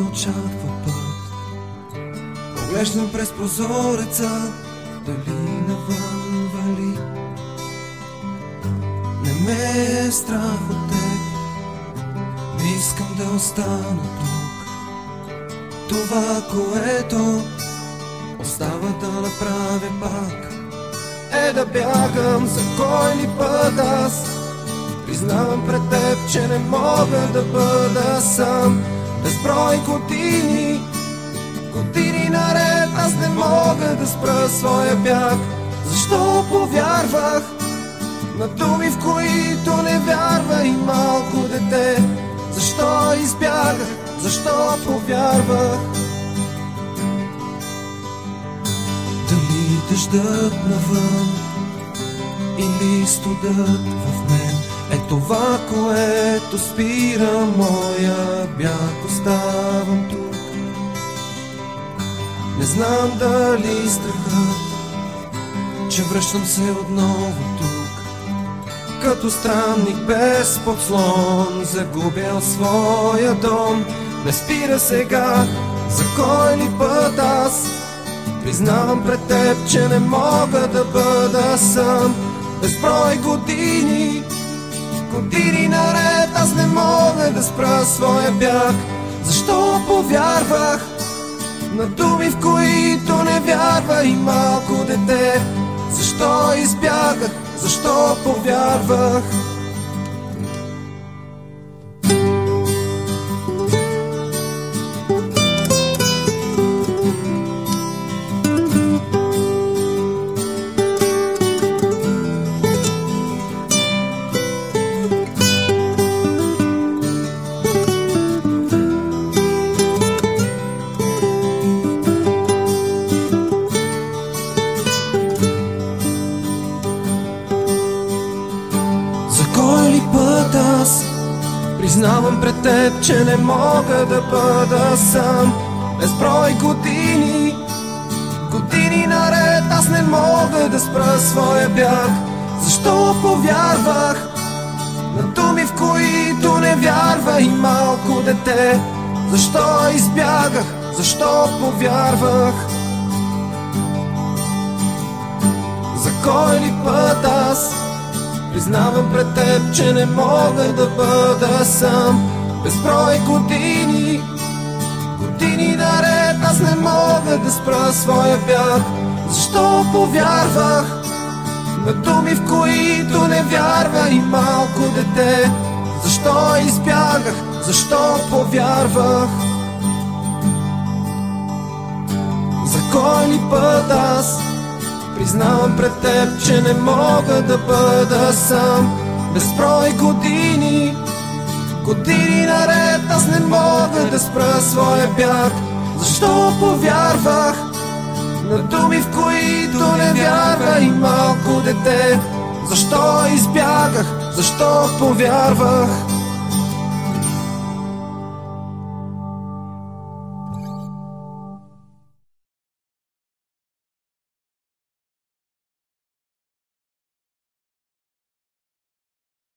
очаква път. Поглеждам през прозореца, дали навън вали. Не ме е страх от теб, не искам да остана тук. Това, което остава да направя пак, е да бягам за кой път аз. Признавам пред теб, че не мога да бъда сам Безброй години, години наред Аз не мога да спра своя бяг Защо повярвах на думи, в които не вярва и малко дете? Защо избягах, защо повярвах? Дали дъждът навън или студът в мен това, което спира моя бяг, оставам тук. Не знам дали страхът, че връщам се отново тук. Като странник без подслон, загубял своя дом. Не спира сега, за кой ли път аз Признавам пред теб, че не мога да бъда сам Безброй години Години наред аз не мога да спра своя бяг. Защо повярвах на думи, в които не вярва и малко дете? Защо избягах, защо повярвах път аз. Признавам пред теб, че не мога да бъда сам. Безброй години Години наред аз не мога да спра своя бяг. Защо повярвах на думи, в които не вярва и малко дете? Защо избягах, защо повярвах? За кой ли път аз Признавам пред теб, че не мога да бъда сам. Безброй години Години наред аз не мога да спра своя бяг. Защо повярвах на думи, в които не вярва и малко дете? Защо избягах, защо повярвах? За кой ли път аз Признавам пред теб, че не мога да бъда сам. Безброй години Години наред аз не мога да спра своя бяг. Защо повярвах на думи, в които не вярва и малко дете. Защо избягах, защо повярвах